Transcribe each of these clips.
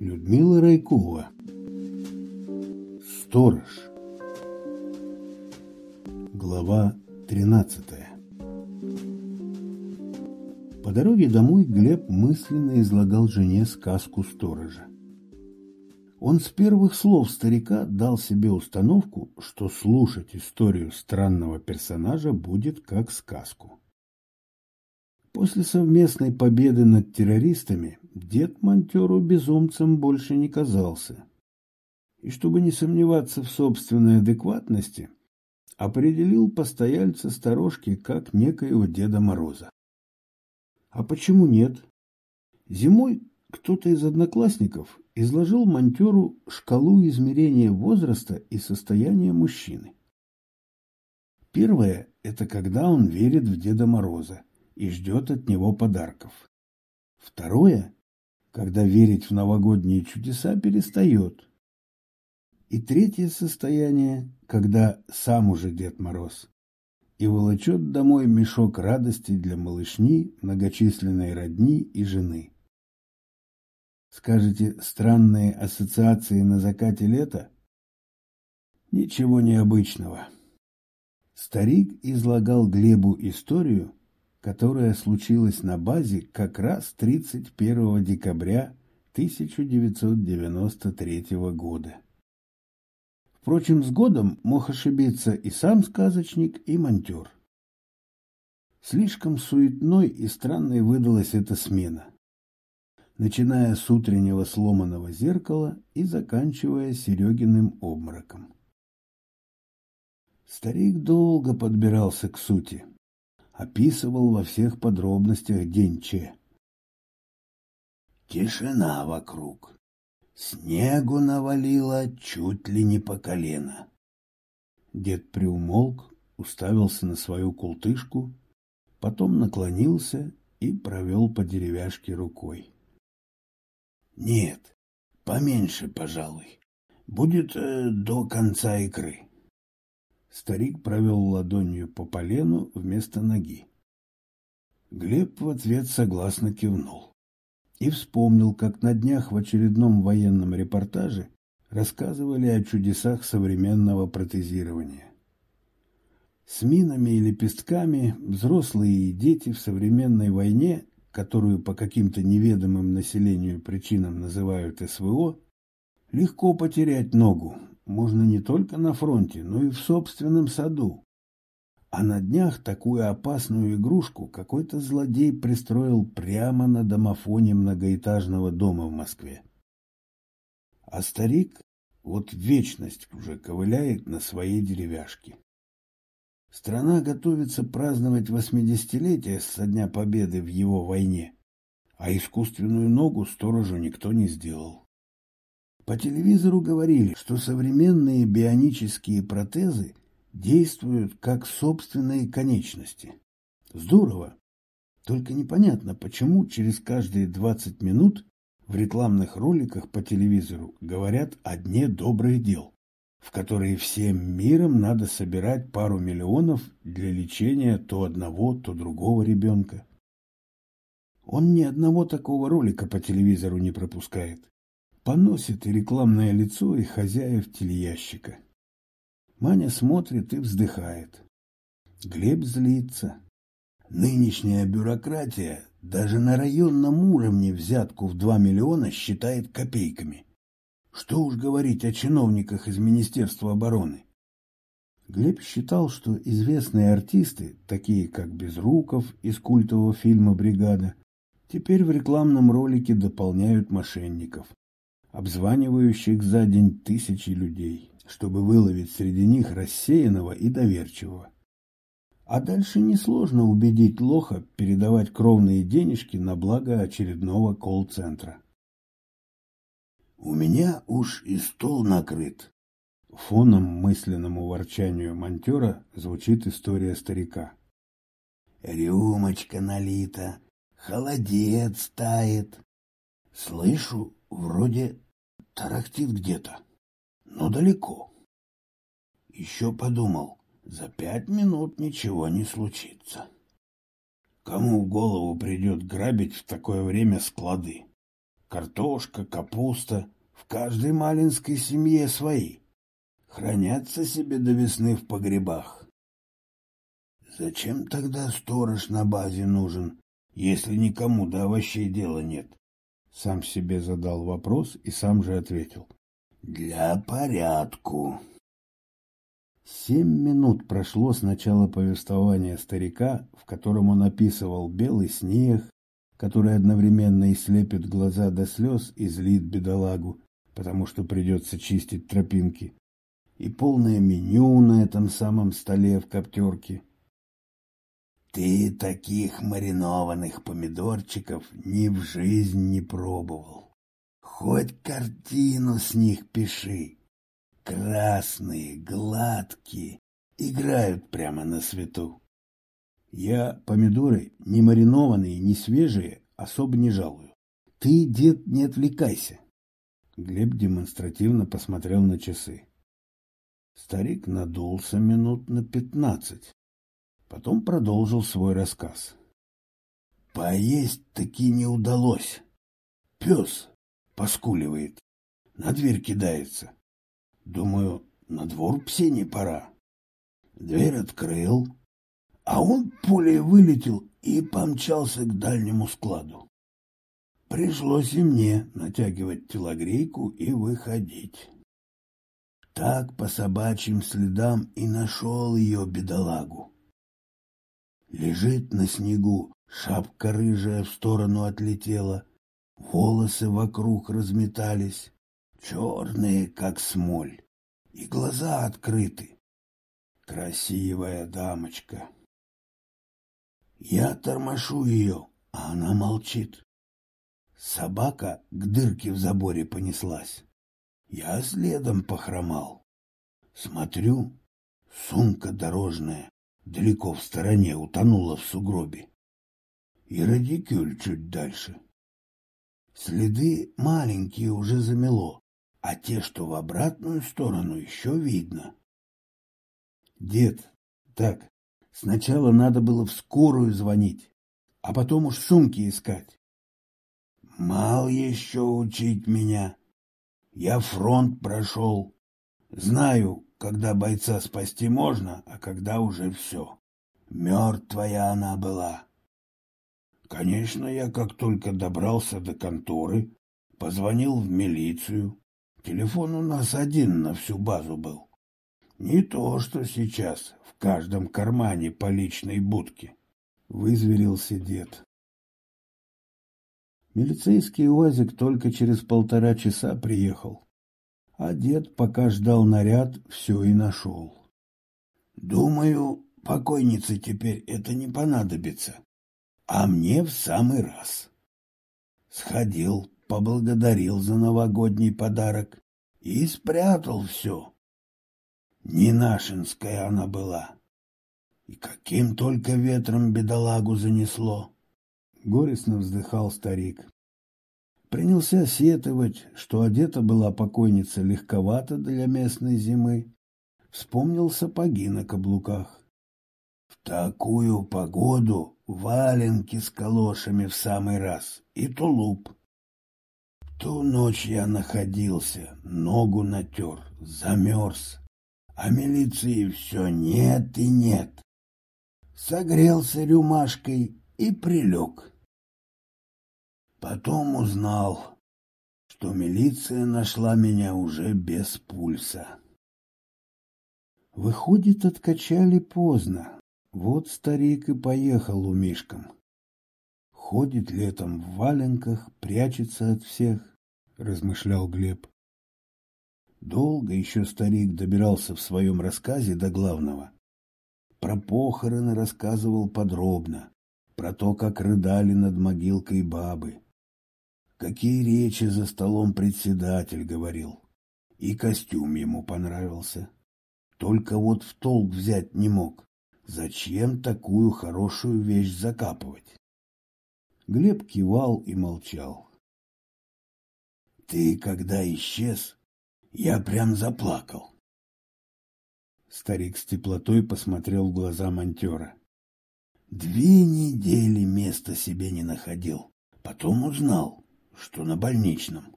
Людмила Райкова Сторож Глава 13 По дороге домой Глеб мысленно излагал жене сказку сторожа. Он с первых слов старика дал себе установку, что слушать историю странного персонажа будет как сказку. После совместной победы над террористами дед монтеру безумцем больше не казался. И чтобы не сомневаться в собственной адекватности, определил постояльца сторожки как некоего Деда Мороза. А почему нет? Зимой кто-то из одноклассников изложил монтеру шкалу измерения возраста и состояния мужчины. Первое – это когда он верит в Деда Мороза и ждет от него подарков. Второе – когда верить в новогодние чудеса перестает. И третье состояние, когда сам уже Дед Мороз и волочет домой мешок радости для малышни, многочисленной родни и жены. Скажете, странные ассоциации на закате лета? Ничего необычного. Старик излагал Глебу историю, которая случилась на базе как раз 31 декабря 1993 года. Впрочем, с годом мог ошибиться и сам сказочник, и монтер. Слишком суетной и странной выдалась эта смена начиная с утреннего сломанного зеркала и заканчивая Серегиным обмороком. Старик долго подбирался к сути, описывал во всех подробностях день Че. Тишина вокруг. Снегу навалило чуть ли не по колено. Дед приумолк, уставился на свою култышку, потом наклонился и провел по деревяшке рукой. Нет, поменьше, пожалуй. Будет э, до конца икры. Старик провел ладонью по полену вместо ноги. Глеб в ответ согласно кивнул. И вспомнил, как на днях в очередном военном репортаже рассказывали о чудесах современного протезирования. С минами и лепестками взрослые и дети в современной войне которую по каким-то неведомым населению причинам называют СВО, легко потерять ногу. Можно не только на фронте, но и в собственном саду. А на днях такую опасную игрушку какой-то злодей пристроил прямо на домофоне многоэтажного дома в Москве. А старик вот вечность уже ковыляет на своей деревяшке. Страна готовится праздновать восьмидесятилетие со дня победы в его войне, а искусственную ногу сторожу никто не сделал. По телевизору говорили, что современные бионические протезы действуют как собственные конечности. Здорово. Только непонятно, почему через каждые 20 минут в рекламных роликах по телевизору говорят о дне добрых дел в которые всем миром надо собирать пару миллионов для лечения то одного, то другого ребенка. Он ни одного такого ролика по телевизору не пропускает. Поносит и рекламное лицо, и хозяев телеящика. Маня смотрит и вздыхает. Глеб злится. Нынешняя бюрократия даже на районном уровне взятку в два миллиона считает копейками. Что уж говорить о чиновниках из Министерства обороны. Глеб считал, что известные артисты, такие как Безруков из культового фильма «Бригада», теперь в рекламном ролике дополняют мошенников, обзванивающих за день тысячи людей, чтобы выловить среди них рассеянного и доверчивого. А дальше несложно убедить лоха передавать кровные денежки на благо очередного колл-центра. У меня уж и стол накрыт. Фоном мысленному ворчанию монтера звучит история старика. Рюмочка налита, холодец тает. Слышу, вроде тарахтит где-то, но далеко. Еще подумал, за пять минут ничего не случится. Кому в голову придет грабить в такое время склады? Картошка, капуста, в каждой малинской семье свои. Хранятся себе до весны в погребах. Зачем тогда сторож на базе нужен, если никому до овощей дела нет? Сам себе задал вопрос и сам же ответил. Для порядку. Семь минут прошло с начала повествования старика, в котором он описывал белый снег, который одновременно и слепит глаза до слез и злит бедолагу, потому что придется чистить тропинки, и полное меню на этом самом столе в коптерке. Ты таких маринованных помидорчиков ни в жизнь не пробовал. Хоть картину с них пиши. Красные, гладкие, играют прямо на свету. Я помидоры, не маринованные, не свежие, особо не жалую. Ты, дед, не отвлекайся. Глеб демонстративно посмотрел на часы. Старик надулся минут на пятнадцать. Потом продолжил свой рассказ. Поесть таки не удалось. Пес поскуливает, на дверь кидается. Думаю, на двор псине пора. Дверь открыл, а он пулей вылетел и помчался к дальнему складу. Пришлось и мне натягивать телогрейку и выходить. Так по собачьим следам и нашел ее бедолагу. Лежит на снегу, шапка рыжая в сторону отлетела, волосы вокруг разметались черные, как смоль, и глаза открыты. Красивая дамочка. Я тормошу ее, а она молчит. Собака к дырке в заборе понеслась. Я следом похромал. Смотрю, сумка дорожная далеко в стороне утонула в сугробе. И радикюль чуть дальше. Следы маленькие уже замело, а те, что в обратную сторону, еще видно. Дед, так, сначала надо было в скорую звонить, а потом уж сумки искать. Мал еще учить меня. Я фронт прошел. Знаю, когда бойца спасти можно, а когда уже все. Мертвая она была. Конечно, я как только добрался до конторы, позвонил в милицию, Телефон у нас один на всю базу был. Не то, что сейчас в каждом кармане по личной будке. Вызверился дед. Милицейский УАЗик только через полтора часа приехал. А дед, пока ждал наряд, все и нашел. Думаю, покойнице теперь это не понадобится. А мне в самый раз. Сходил, поблагодарил за новогодний подарок и спрятал все. Не нашинская она была. И каким только ветром бедолагу занесло. Горестно вздыхал старик. Принялся сетовать, что одета была покойница легковато для местной зимы. Вспомнил сапоги на каблуках. В такую погоду валенки с калошами в самый раз и тулуп. Ту ночь я находился, ногу натер, замерз, а милиции все нет и нет. Согрелся рюмашкой и прилег. Потом узнал, что милиция нашла меня уже без пульса. Выходит, откачали поздно. Вот старик и поехал у Мишкам. Ходит летом в валенках, прячется от всех, размышлял Глеб. Долго еще старик добирался в своем рассказе до главного. Про похороны рассказывал подробно, про то, как рыдали над могилкой бабы. Какие речи за столом председатель говорил. И костюм ему понравился. Только вот в толк взять не мог. Зачем такую хорошую вещь закапывать? Глеб кивал и молчал. «Ты, когда исчез, я прям заплакал». Старик с теплотой посмотрел в глаза монтера. Две недели места себе не находил. Потом узнал, что на больничном.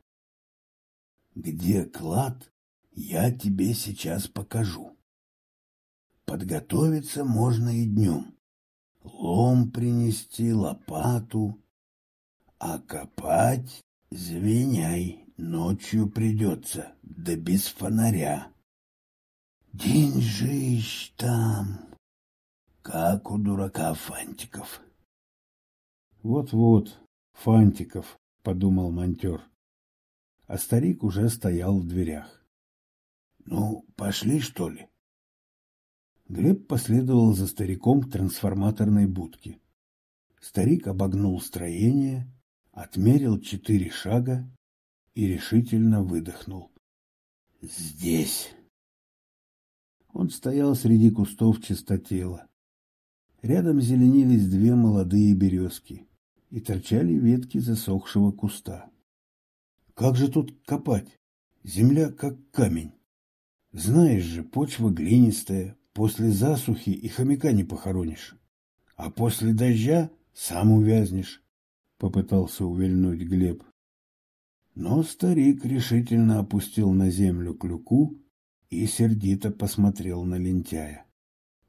Где клад, я тебе сейчас покажу. Подготовиться можно и днем. Лом принести, лопату. А копать, звеняй, ночью придется, да без фонаря. Деньжищ там, как у дурака Фантиков. Вот-вот, Фантиков, подумал монтер. А старик уже стоял в дверях. Ну, пошли, что ли? Глеб последовал за стариком к трансформаторной будке. Старик обогнул строение, отмерил четыре шага и решительно выдохнул. «Здесь!» Он стоял среди кустов чистотела. Рядом зеленились две молодые березки и торчали ветки засохшего куста. Как же тут копать? Земля как камень. Знаешь же, почва глинистая, после засухи и хомяка не похоронишь. А после дождя сам увязнешь, — попытался увильнуть Глеб. Но старик решительно опустил на землю клюку и сердито посмотрел на лентяя.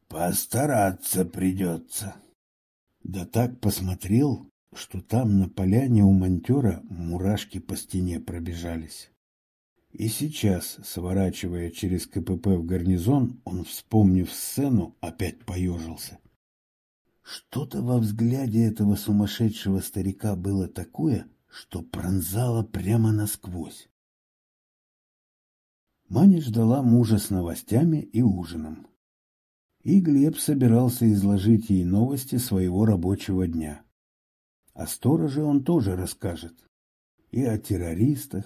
Постараться придется. Да так посмотрел, что там на поляне у монтера мурашки по стене пробежались. И сейчас, сворачивая через КПП в гарнизон, он, вспомнив сцену, опять поежился. Что-то во взгляде этого сумасшедшего старика было такое, что пронзало прямо насквозь. Маня ждала мужа с новостями и ужином. И Глеб собирался изложить ей новости своего рабочего дня. О стороже он тоже расскажет. И о террористах.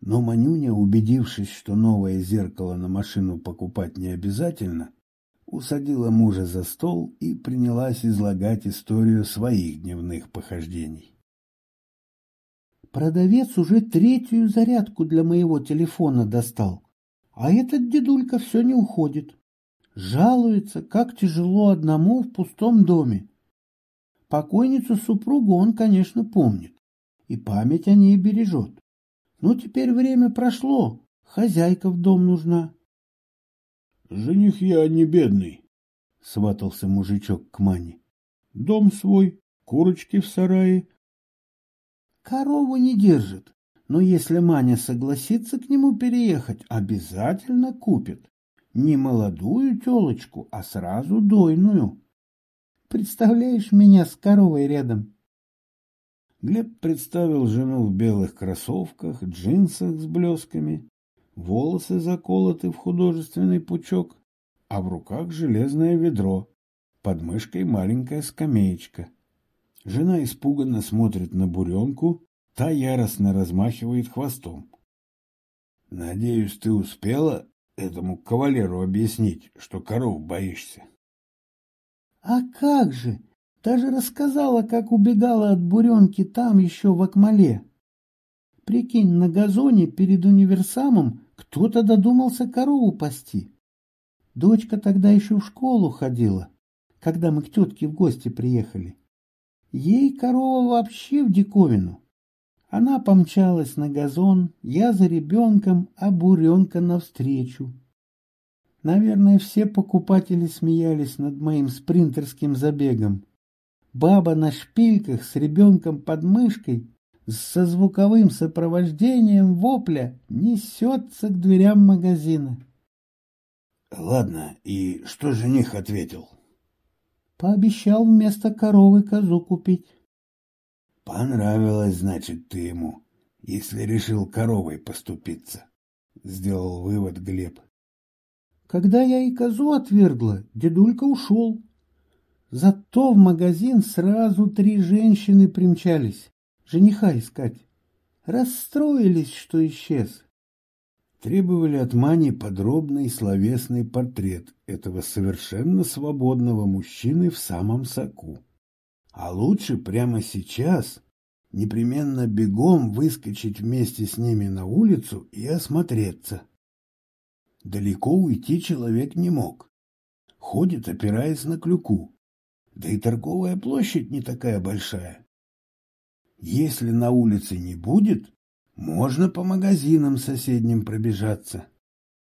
Но Манюня, убедившись, что новое зеркало на машину покупать не обязательно, усадила мужа за стол и принялась излагать историю своих дневных похождений. Продавец уже третью зарядку для моего телефона достал, а этот дедулька все не уходит. Жалуется, как тяжело одному в пустом доме. Покойницу супругу он, конечно, помнит, и память о ней бережет. Но теперь время прошло, хозяйка в дом нужна. — Жених я не бедный, — сватался мужичок к Мане. — Дом свой, курочки в сарае, Корову не держит, но если Маня согласится к нему переехать, обязательно купит. Не молодую телочку, а сразу дойную. Представляешь меня с коровой рядом? Глеб представил жену в белых кроссовках, джинсах с блесками, волосы заколоты в художественный пучок, а в руках железное ведро, под мышкой маленькая скамеечка. Жена испуганно смотрит на буренку, та яростно размахивает хвостом. «Надеюсь, ты успела этому кавалеру объяснить, что коров боишься?» «А как же! Даже рассказала, как убегала от буренки там еще в Акмале. Прикинь, на газоне перед универсамом кто-то додумался корову пасти. Дочка тогда еще в школу ходила, когда мы к тетке в гости приехали. Ей корова вообще в диковину. Она помчалась на газон, я за ребенком, а буренка навстречу. Наверное, все покупатели смеялись над моим спринтерским забегом. Баба на шпильках с ребенком под мышкой со звуковым сопровождением вопля несется к дверям магазина. — Ладно, и что жених ответил? Пообещал вместо коровы козу купить. Понравилось, значит, ты ему, если решил коровой поступиться, сделал вывод Глеб. Когда я и козу отвергла, дедулька ушел. Зато в магазин сразу три женщины примчались, жениха искать. Расстроились, что исчез требовали от Мани подробный словесный портрет этого совершенно свободного мужчины в самом соку. А лучше прямо сейчас непременно бегом выскочить вместе с ними на улицу и осмотреться. Далеко уйти человек не мог. Ходит, опираясь на клюку. Да и торговая площадь не такая большая. Если на улице не будет, можно по магазинам соседним пробежаться.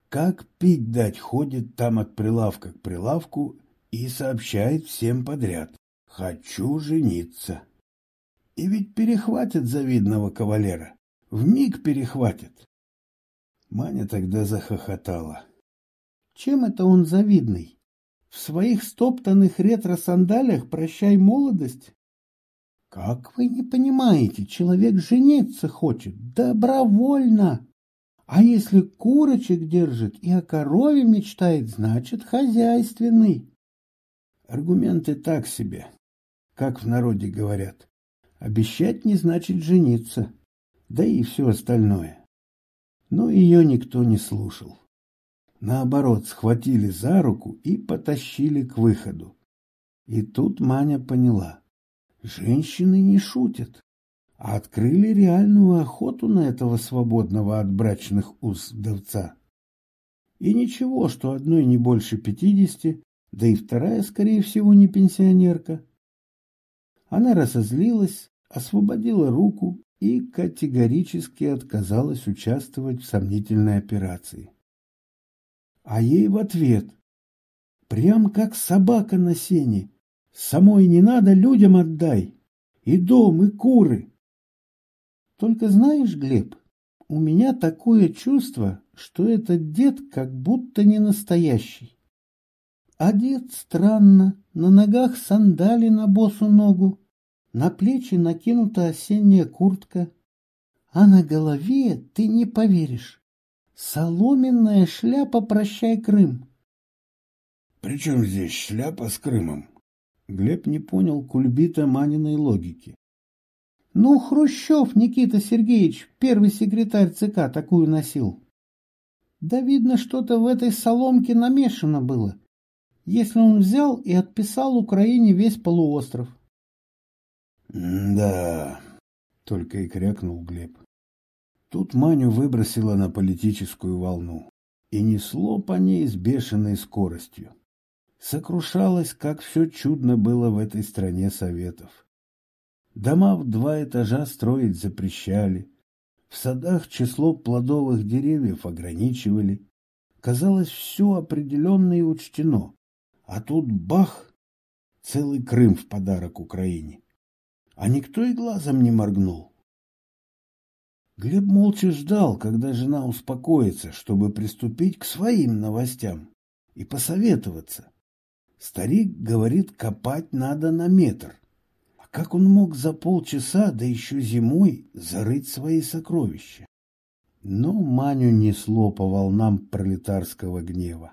Как пить дать ходит там от прилавка к прилавку и сообщает всем подряд «Хочу жениться». И ведь перехватит завидного кавалера. В миг перехватит. Маня тогда захохотала. Чем это он завидный? В своих стоптанных ретро-сандалях прощай молодость? Как вы не понимаете, человек жениться хочет добровольно. А если курочек держит и о корове мечтает, значит хозяйственный. Аргументы так себе, как в народе говорят. Обещать не значит жениться, да и все остальное. Но ее никто не слушал. Наоборот, схватили за руку и потащили к выходу. И тут Маня поняла. Женщины не шутят, а открыли реальную охоту на этого свободного от брачных уз вдовца. И ничего, что одной не больше пятидесяти, да и вторая, скорее всего, не пенсионерка. Она разозлилась, освободила руку и категорически отказалась участвовать в сомнительной операции. А ей в ответ, прям как собака на сене, самой не надо, людям отдай, и дом, и куры. Только знаешь, Глеб, у меня такое чувство, что этот дед как будто не настоящий. Одет странно, на ногах сандали на босу ногу, на плечи накинута осенняя куртка, а на голове, ты не поверишь, соломенная шляпа «Прощай, Крым». «При чем здесь шляпа с Крымом?» Глеб не понял кульбита Маниной логики. «Ну, Хрущев Никита Сергеевич, первый секретарь ЦК, такую носил. Да видно, что-то в этой соломке намешано было, если он взял и отписал Украине весь полуостров. «Да», — только и крякнул Глеб. Тут Маню выбросило на политическую волну и несло по ней с бешеной скоростью. Сокрушалось, как все чудно было в этой стране советов. Дома в два этажа строить запрещали, в садах число плодовых деревьев ограничивали. Казалось, все определенно и учтено. А тут бах! Целый Крым в подарок Украине а никто и глазом не моргнул. Глеб молча ждал, когда жена успокоится, чтобы приступить к своим новостям и посоветоваться. Старик говорит, копать надо на метр. А как он мог за полчаса, да еще зимой, зарыть свои сокровища? Но Маню несло по волнам пролетарского гнева.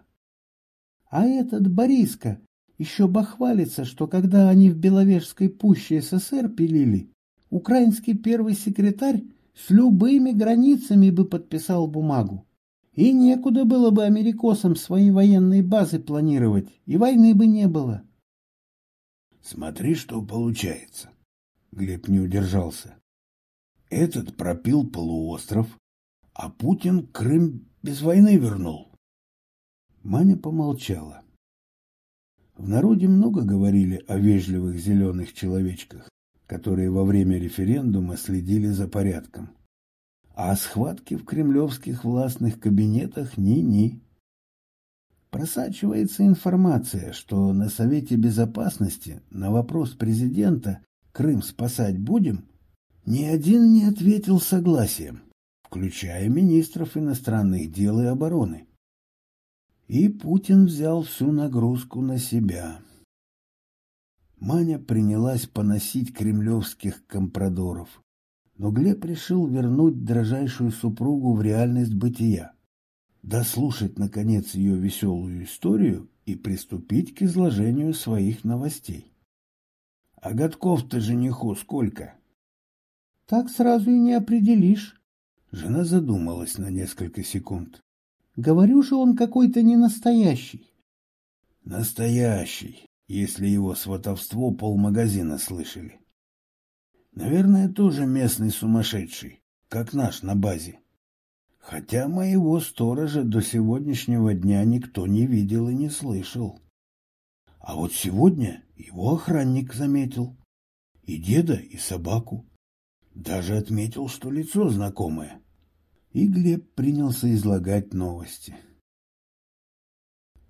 — А этот Бориска еще бахвалится, что когда они в Беловежской пуще СССР пилили, украинский первый секретарь с любыми границами бы подписал бумагу. И некуда было бы америкосам свои военные базы планировать, и войны бы не было. Смотри, что получается. Глеб не удержался. Этот пропил полуостров, а Путин Крым без войны вернул. Маня помолчала. В народе много говорили о вежливых зеленых человечках, которые во время референдума следили за порядком. А схватки в кремлевских властных кабинетах ни-ни. Просачивается информация, что на Совете Безопасности на вопрос президента «Крым спасать будем?» ни один не ответил согласием, включая министров иностранных дел и обороны. И Путин взял всю нагрузку на себя. Маня принялась поносить кремлевских компрадоров, но Глеб решил вернуть дрожайшую супругу в реальность бытия, дослушать, наконец, ее веселую историю и приступить к изложению своих новостей. — А годков-то жениху сколько? — Так сразу и не определишь. Жена задумалась на несколько секунд. Говорю же, он какой-то не настоящий. Настоящий, если его сватовство полмагазина слышали. Наверное, тоже местный сумасшедший, как наш на базе. Хотя моего сторожа до сегодняшнего дня никто не видел и не слышал. А вот сегодня Его охранник заметил. И деда, и собаку. Даже отметил, что лицо знакомое. И Глеб принялся излагать новости.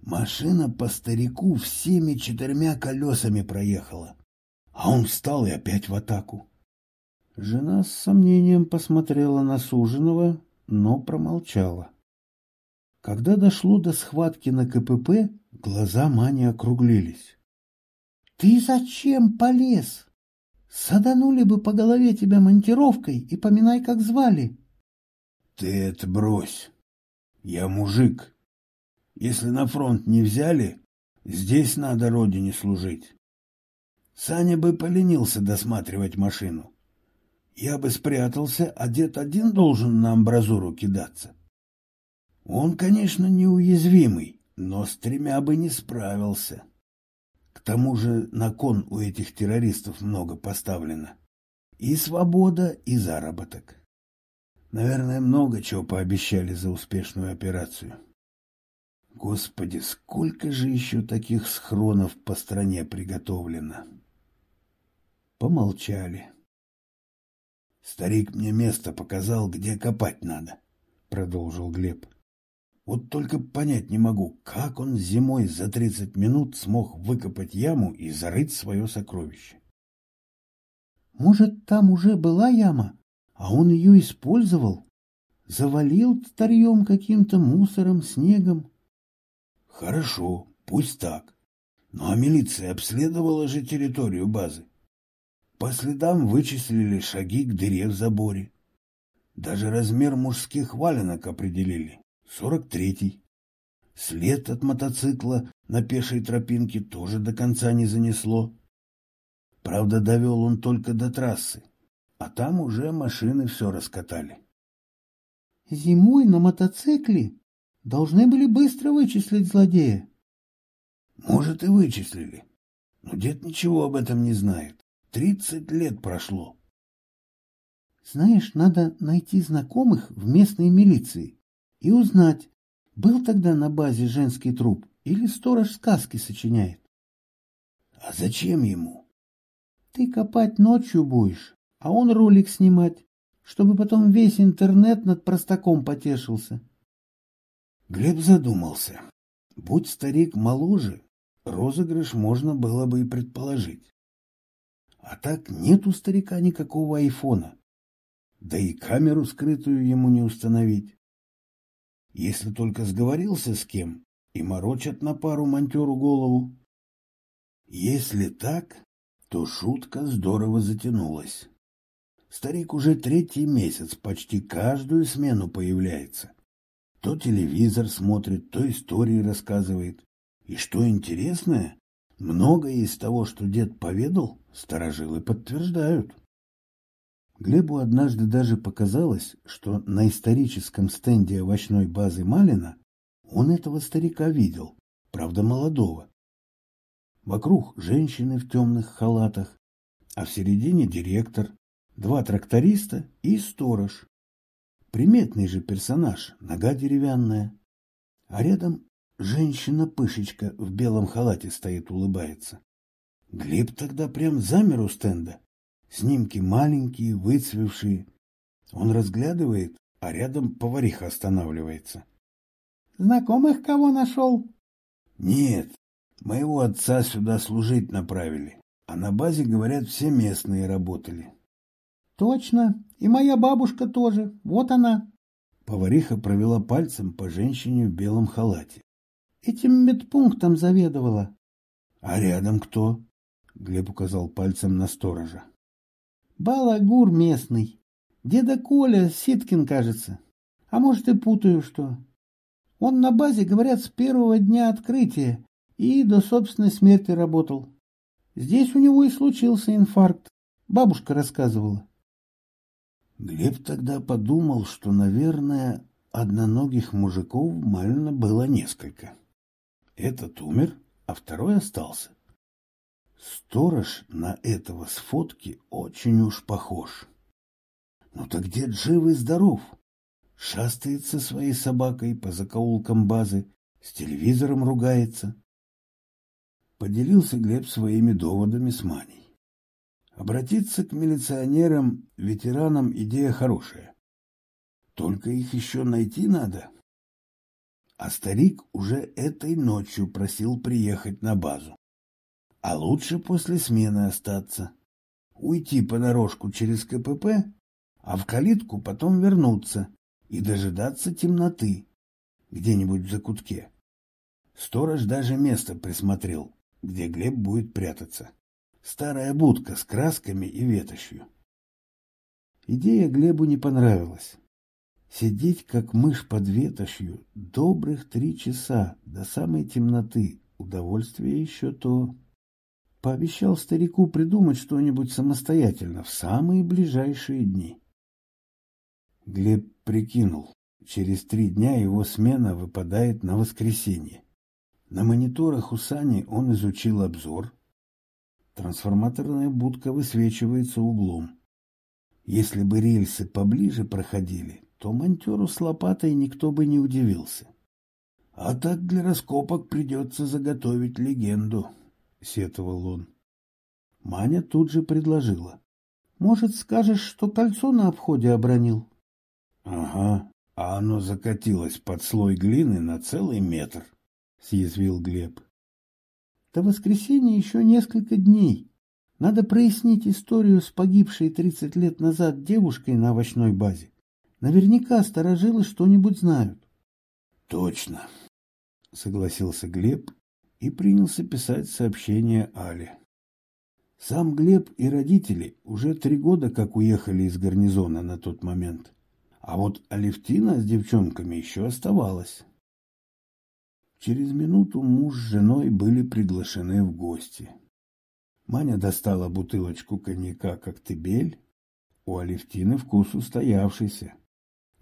Машина по старику всеми четырьмя колесами проехала, а он встал и опять в атаку. Жена с сомнением посмотрела на суженого, но промолчала. Когда дошло до схватки на КПП, глаза Мани округлились. — Ты зачем полез? Саданули бы по голове тебя монтировкой и поминай, как звали. — Ты это брось. Я мужик. Если на фронт не взяли, здесь надо родине служить. Саня бы поленился досматривать машину. Я бы спрятался, а дед один должен на амбразуру кидаться. Он, конечно, неуязвимый, но с тремя бы не справился. К тому же на кон у этих террористов много поставлено. И свобода, и заработок. Наверное, много чего пообещали за успешную операцию. Господи, сколько же еще таких схронов по стране приготовлено? Помолчали. Старик мне место показал, где копать надо, продолжил Глеб. Вот только понять не могу, как он зимой за тридцать минут смог выкопать яму и зарыть свое сокровище. Может, там уже была яма, а он ее использовал? Завалил старьем каким-то мусором, снегом? Хорошо, пусть так. Ну а милиция обследовала же территорию базы. По следам вычислили шаги к дыре в заборе. Даже размер мужских валенок определили. Сорок третий. След от мотоцикла на пешей тропинке тоже до конца не занесло. Правда, довел он только до трассы, а там уже машины все раскатали. Зимой на мотоцикле Должны были быстро вычислить злодея. Может, и вычислили. Но дед ничего об этом не знает. Тридцать лет прошло. Знаешь, надо найти знакомых в местной милиции и узнать, был тогда на базе женский труп или сторож сказки сочиняет. А зачем ему? Ты копать ночью будешь, а он ролик снимать, чтобы потом весь интернет над простаком потешился. Глеб задумался. Будь старик моложе, розыгрыш можно было бы и предположить. А так нет у старика никакого айфона. Да и камеру скрытую ему не установить. Если только сговорился с кем и морочат на пару монтеру голову. Если так, то шутка здорово затянулась. Старик уже третий месяц почти каждую смену появляется. То телевизор смотрит, то истории рассказывает. И что интересное, многое из того, что дед поведал, старожилы подтверждают. Глебу однажды даже показалось, что на историческом стенде овощной базы Малина он этого старика видел, правда молодого. Вокруг женщины в темных халатах, а в середине директор, два тракториста и сторож. Приметный же персонаж, нога деревянная. А рядом женщина-пышечка в белом халате стоит, улыбается. Глеб тогда прям замер у стенда. Снимки маленькие, выцвевшие. Он разглядывает, а рядом повариха останавливается. «Знакомых кого нашел?» «Нет, моего отца сюда служить направили, а на базе, говорят, все местные работали». Точно. И моя бабушка тоже. Вот она. Повариха провела пальцем по женщине в белом халате. Этим медпунктом заведовала. А рядом кто? Глеб указал пальцем на сторожа. Балагур местный. Деда Коля Ситкин, кажется. А может, и путаю что. Он на базе, говорят, с первого дня открытия и до собственной смерти работал. Здесь у него и случился инфаркт. Бабушка рассказывала. Глеб тогда подумал, что, наверное, одноногих мужиков мально было несколько. Этот умер, а второй остался. Сторож на этого с фотки очень уж похож. Ну так дед жив и здоров. Шастает со своей собакой по закоулкам базы, с телевизором ругается. Поделился Глеб своими доводами с Маней. Обратиться к милиционерам, ветеранам идея хорошая. Только их еще найти надо. А старик уже этой ночью просил приехать на базу. А лучше после смены остаться. Уйти по дорожку через КПП, а в калитку потом вернуться и дожидаться темноты где-нибудь в закутке. Сторож даже место присмотрел, где Глеб будет прятаться. Старая будка с красками и ветошью. Идея Глебу не понравилась. Сидеть, как мышь под ветошью, добрых три часа до самой темноты, удовольствие еще то. Пообещал старику придумать что-нибудь самостоятельно в самые ближайшие дни. Глеб прикинул, через три дня его смена выпадает на воскресенье. На мониторах у Сани он изучил обзор. Трансформаторная будка высвечивается углом. Если бы рельсы поближе проходили, то монтеру с лопатой никто бы не удивился. А так для раскопок придется заготовить легенду, — сетовал он. Маня тут же предложила. — Может, скажешь, что кольцо на обходе обронил? — Ага, а оно закатилось под слой глины на целый метр, — съязвил Глеб. — До воскресенья еще несколько дней. Надо прояснить историю с погибшей тридцать лет назад девушкой на овощной базе. Наверняка сторожилы что-нибудь знают. — Точно, — согласился Глеб и принялся писать сообщение Але. Сам Глеб и родители уже три года как уехали из гарнизона на тот момент, а вот Алевтина с девчонками еще оставалась. Через минуту муж с женой были приглашены в гости. Маня достала бутылочку коньяка «Коктебель». У Алевтины вкус устоявшийся.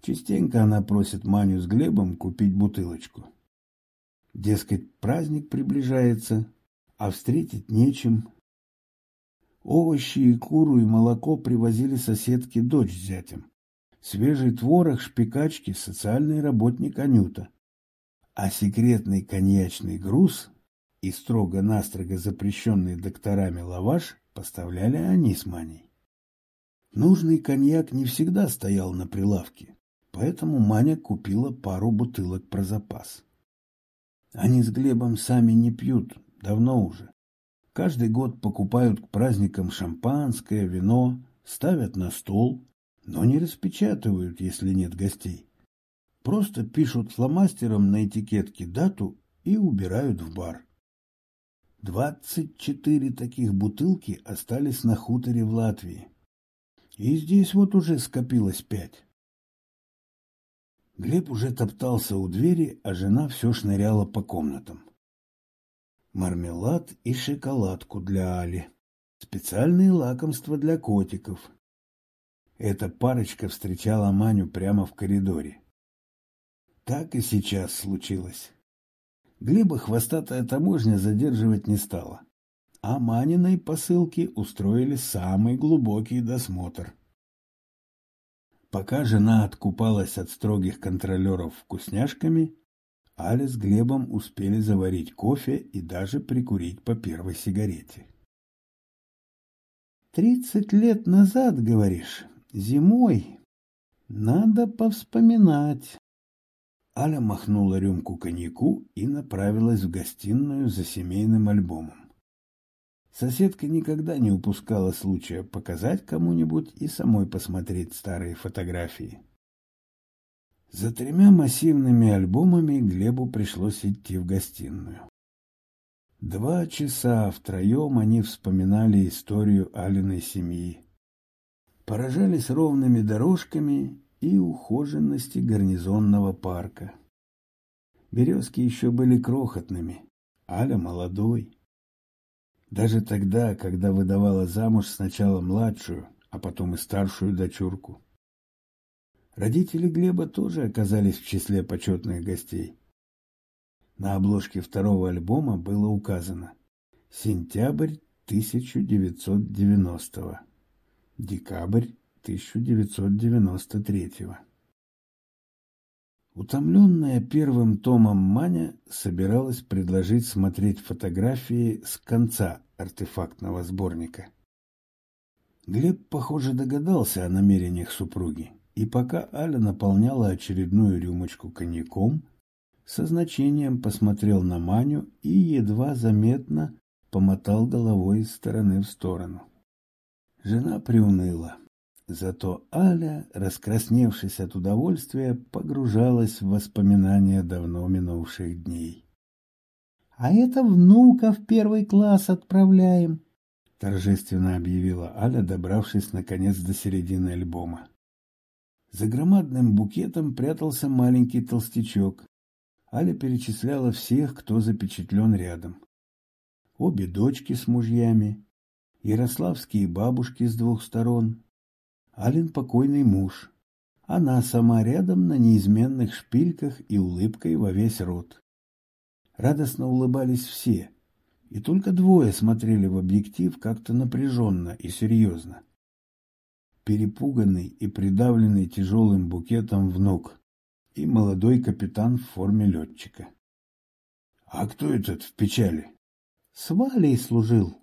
Частенько она просит Маню с Глебом купить бутылочку. Дескать, праздник приближается, а встретить нечем. Овощи и куру и молоко привозили соседки дочь с зятем. Свежий творог, шпикачки, социальный работник Анюта. А секретный коньячный груз и строго-настрого запрещенный докторами лаваш поставляли они с Маней. Нужный коньяк не всегда стоял на прилавке, поэтому Маня купила пару бутылок про запас. Они с Глебом сами не пьют, давно уже. Каждый год покупают к праздникам шампанское, вино, ставят на стол, но не распечатывают, если нет гостей. Просто пишут фломастером на этикетке дату и убирают в бар. Двадцать четыре таких бутылки остались на хуторе в Латвии. И здесь вот уже скопилось пять. Глеб уже топтался у двери, а жена все шныряла по комнатам. Мармелад и шоколадку для Али. Специальные лакомства для котиков. Эта парочка встречала Маню прямо в коридоре. Так и сейчас случилось. Глеба хвостатая таможня задерживать не стала. А Маниной посылки устроили самый глубокий досмотр. Пока жена откупалась от строгих контролеров вкусняшками, Аля с Глебом успели заварить кофе и даже прикурить по первой сигарете. «Тридцать лет назад, говоришь, зимой. Надо повспоминать». Аля махнула рюмку коньяку и направилась в гостиную за семейным альбомом. Соседка никогда не упускала случая показать кому-нибудь и самой посмотреть старые фотографии. За тремя массивными альбомами Глебу пришлось идти в гостиную. Два часа втроем они вспоминали историю Алиной семьи. Поражались ровными дорожками и ухоженности гарнизонного парка. Березки еще были крохотными, Аля молодой. Даже тогда, когда выдавала замуж сначала младшую, а потом и старшую дочурку. Родители Глеба тоже оказались в числе почетных гостей. На обложке второго альбома было указано «Сентябрь 1990 декабрь 1993 Утомленная первым томом Маня собиралась предложить смотреть фотографии с конца артефактного сборника. Глеб, похоже, догадался о намерениях супруги, и пока Аля наполняла очередную рюмочку коньяком, со значением посмотрел на Маню и едва заметно помотал головой из стороны в сторону. Жена приуныла. Зато Аля, раскрасневшись от удовольствия, погружалась в воспоминания давно минувших дней. — А это внука в первый класс отправляем, — торжественно объявила Аля, добравшись наконец до середины альбома. За громадным букетом прятался маленький толстячок. Аля перечисляла всех, кто запечатлен рядом. Обе дочки с мужьями, ярославские бабушки с двух сторон, Ален покойный муж. Она сама рядом на неизменных шпильках и улыбкой во весь рот. Радостно улыбались все, и только двое смотрели в объектив как-то напряженно и серьезно. Перепуганный и придавленный тяжелым букетом внук и молодой капитан в форме летчика. — А кто этот в печали? — С Валей служил.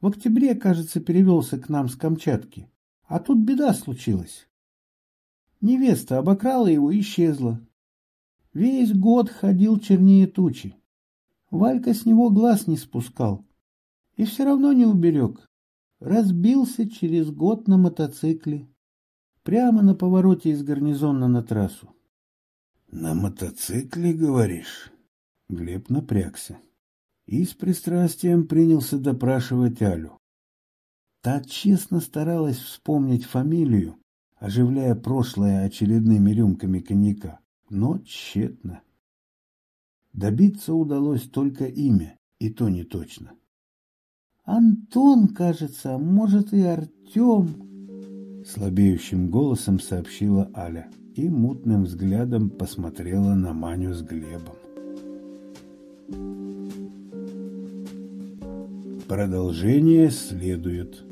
В октябре, кажется, перевелся к нам с Камчатки. А тут беда случилась. Невеста обокрала его и исчезла. Весь год ходил чернее тучи. Валька с него глаз не спускал. И все равно не уберег. Разбился через год на мотоцикле. Прямо на повороте из гарнизона на трассу. — На мотоцикле, говоришь? Глеб напрягся и с пристрастием принялся допрашивать Алю. Та честно старалась вспомнить фамилию, оживляя прошлое очередными рюмками коньяка, но тщетно. Добиться удалось только имя, и то не точно. «Антон, кажется, может и Артем», — слабеющим голосом сообщила Аля и мутным взглядом посмотрела на Маню с Глебом. Продолжение следует.